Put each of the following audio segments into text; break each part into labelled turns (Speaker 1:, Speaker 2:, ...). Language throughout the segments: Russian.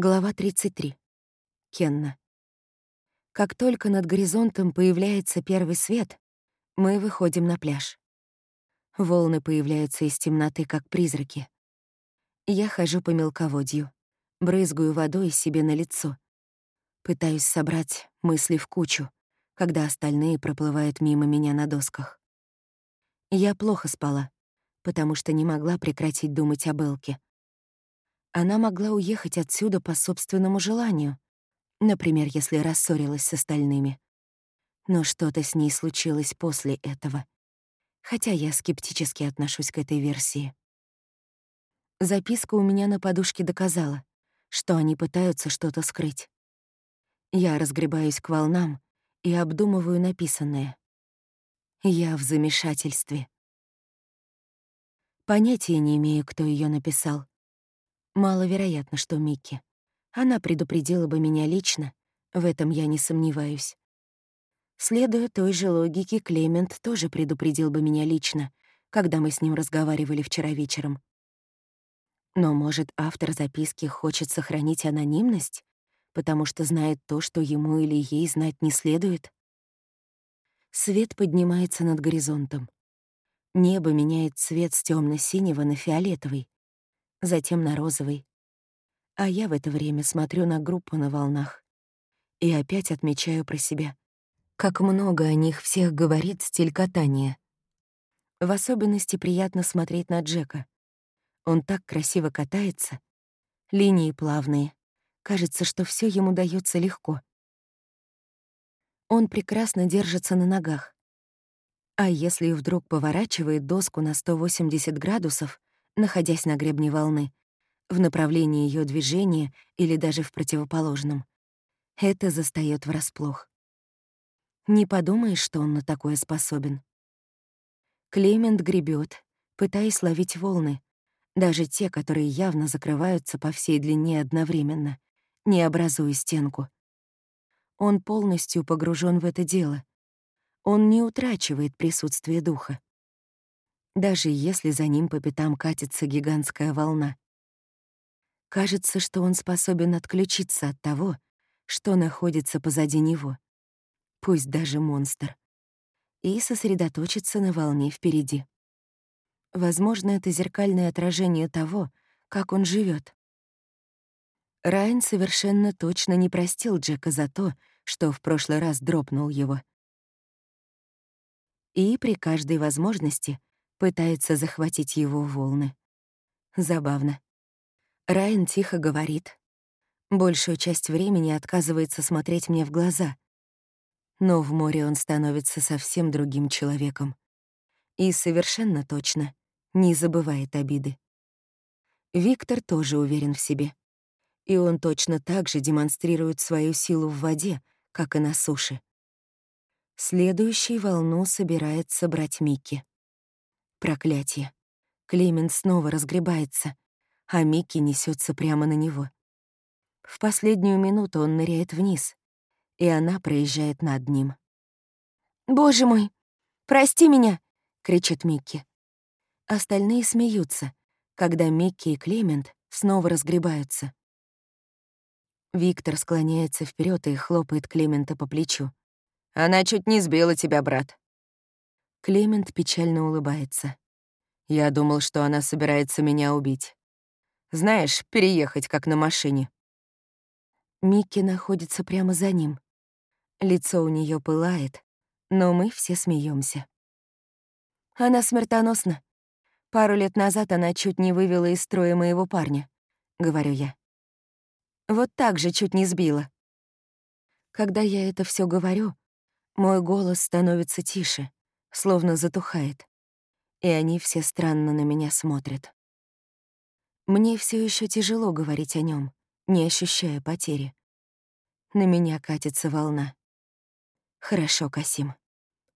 Speaker 1: Глава 33. Кенна. Как только над горизонтом появляется первый свет, мы выходим на пляж. Волны появляются из темноты, как призраки. Я хожу по мелководью, брызгаю водой себе на лицо. Пытаюсь собрать мысли в кучу, когда остальные проплывают мимо меня на досках. Я плохо спала, потому что не могла прекратить думать о Белке — она могла уехать отсюда по собственному желанию, например, если рассорилась с остальными. Но что-то с ней случилось после этого, хотя я скептически отношусь к этой версии. Записка у меня на подушке доказала, что они пытаются что-то скрыть. Я разгребаюсь к волнам и обдумываю написанное. Я в замешательстве. Понятия не имею, кто ее написал. Маловероятно, что Микки. Она предупредила бы меня лично, в этом я не сомневаюсь. Следуя той же логике, Клемент тоже предупредил бы меня лично, когда мы с ним разговаривали вчера вечером. Но, может, автор записки хочет сохранить анонимность, потому что знает то, что ему или ей знать не следует? Свет поднимается над горизонтом. Небо меняет цвет с темно синего на фиолетовый, затем на розовый. А я в это время смотрю на группу на волнах и опять отмечаю про себя, как много о них всех говорит стиль катания. В особенности приятно смотреть на Джека. Он так красиво катается, линии плавные, кажется, что все ему дается легко. Он прекрасно держится на ногах. А если вдруг поворачивает доску на 180 градусов, находясь на гребне волны, в направлении ее движения или даже в противоположном. Это застаёт врасплох. Не подумаешь, что он на такое способен. Клемент гребет, пытаясь ловить волны, даже те, которые явно закрываются по всей длине одновременно, не образуя стенку. Он полностью погружен в это дело. Он не утрачивает присутствие духа даже если за ним по пятам катится гигантская волна. Кажется, что он способен отключиться от того, что находится позади него, пусть даже монстр, и сосредоточиться на волне впереди. Возможно, это зеркальное отражение того, как он живет. Райан совершенно точно не простил Джека за то, что в прошлый раз дропнул его. И при каждой возможности пытается захватить его волны. Забавно. Райан тихо говорит. Большую часть времени отказывается смотреть мне в глаза. Но в море он становится совсем другим человеком. И совершенно точно не забывает обиды. Виктор тоже уверен в себе. И он точно так же демонстрирует свою силу в воде, как и на суше. Следующей волну собирается брать Микки. Проклятие. Клемент снова разгребается, а Микки несется прямо на него. В последнюю минуту он ныряет вниз, и она проезжает над ним. «Боже мой! Прости меня!» — кричит Микки. Остальные смеются, когда Микки и Клемент снова разгребаются. Виктор склоняется вперед и хлопает Клемента по плечу. «Она чуть не сбила тебя, брат». Клемент печально улыбается. Я думал, что она собирается меня убить. Знаешь, переехать как на машине. Микки находится прямо за ним. Лицо у нее пылает, но мы все смеемся. Она смертоносна. Пару лет назад она чуть не вывела из строя моего парня, — говорю я. Вот так же чуть не сбила. Когда я это все говорю, мой голос становится тише, словно затухает, и они все странно на меня смотрят. Мне все еще тяжело говорить о нем, не ощущая потери. На меня катится волна. Хорошо, Касим,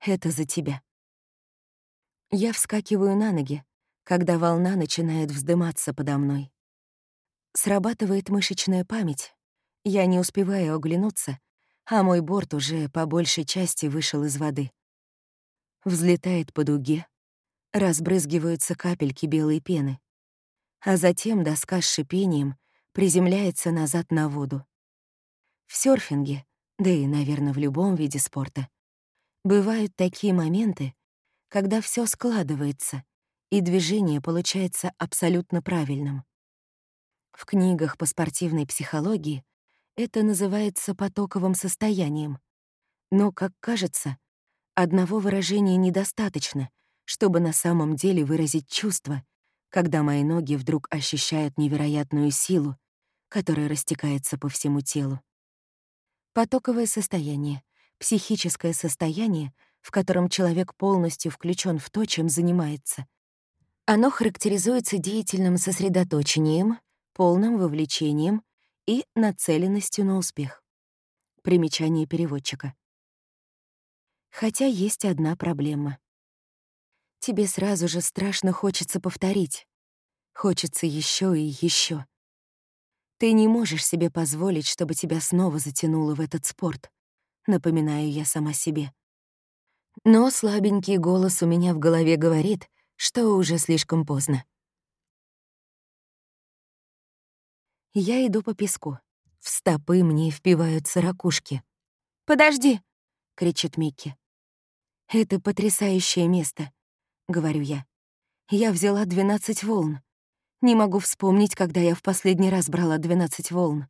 Speaker 1: это за тебя. Я вскакиваю на ноги, когда волна начинает вздыматься подо мной. Срабатывает мышечная память. Я не успеваю оглянуться, а мой борт уже по большей части вышел из воды взлетает по дуге, разбрызгиваются капельки белой пены, а затем доска с шипением приземляется назад на воду. В серфинге, да и, наверное, в любом виде спорта, бывают такие моменты, когда все складывается, и движение получается абсолютно правильным. В книгах по спортивной психологии это называется потоковым состоянием. Но, как кажется, одного выражения недостаточно, чтобы на самом деле выразить чувство, когда мои ноги вдруг ощущают невероятную силу, которая растекается по всему телу. Потоковое состояние — психическое состояние, в котором человек полностью включен в то, чем занимается. Оно характеризуется деятельным сосредоточением, полным вовлечением и нацеленностью на успех. Примечание переводчика. Хотя есть одна проблема. Тебе сразу же страшно хочется повторить. Хочется еще и еще. Ты не можешь себе позволить, чтобы тебя снова затянуло в этот спорт, напоминаю я сама себе. Но слабенький голос у меня в голове говорит, что уже слишком поздно. Я иду по песку. В стопы мне впиваются ракушки. «Подожди!» — кричит Микки. «Это потрясающее место», — говорю я. «Я взяла 12 волн. Не могу вспомнить, когда я в последний раз брала 12 волн».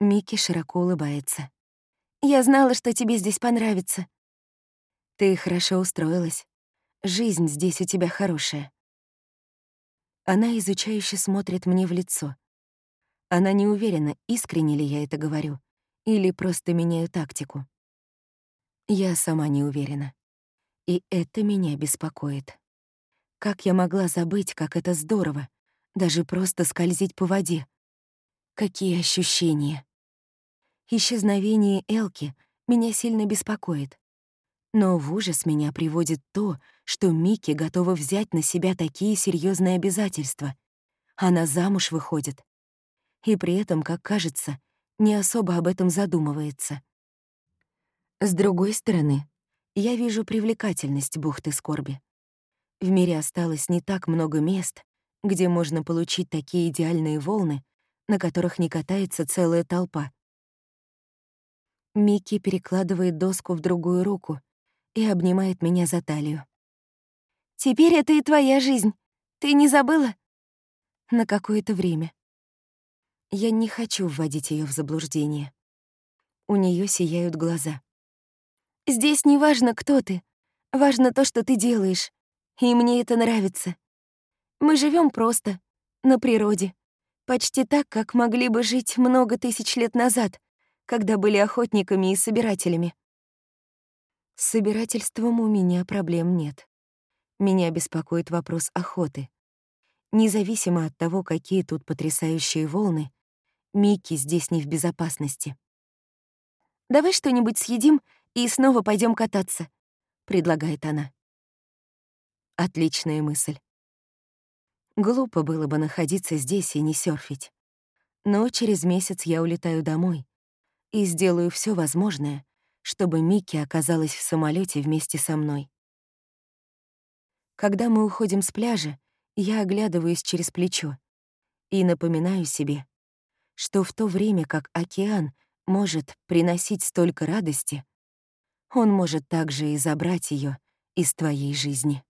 Speaker 1: Микки широко улыбается. «Я знала, что тебе здесь понравится». «Ты хорошо устроилась. Жизнь здесь у тебя хорошая». Она изучающе смотрит мне в лицо. Она не уверена, искренне ли я это говорю, или просто меняю тактику. Я сама не уверена. И это меня беспокоит. Как я могла забыть, как это здорово, даже просто скользить по воде? Какие ощущения! Исчезновение Элки меня сильно беспокоит. Но в ужас меня приводит то, что Микки готова взять на себя такие серьезные обязательства. Она замуж выходит. И при этом, как кажется, не особо об этом задумывается. С другой стороны, я вижу привлекательность бухты скорби. В мире осталось не так много мест, где можно получить такие идеальные волны, на которых не катается целая толпа. Микки перекладывает доску в другую руку и обнимает меня за талию. «Теперь это и твоя жизнь. Ты не забыла?» На какое-то время. Я не хочу вводить ее в заблуждение. У нее сияют глаза. Здесь не важно, кто ты. Важно то, что ты делаешь. И мне это нравится. Мы живем просто, на природе. Почти так, как могли бы жить много тысяч лет назад, когда были охотниками и собирателями. С собирательством у меня проблем нет. Меня беспокоит вопрос охоты. Независимо от того, какие тут потрясающие волны, Микки здесь не в безопасности. «Давай что-нибудь съедим и снова пойдем кататься», — предлагает она. Отличная мысль. Глупо было бы находиться здесь и не серфить. Но через месяц я улетаю домой и сделаю все возможное, чтобы Микки оказалась в самолете вместе со мной. Когда мы уходим с пляжа, я оглядываюсь через плечо и напоминаю себе, что в то время как океан может приносить столько радости, он может также и забрать ее из твоей жизни.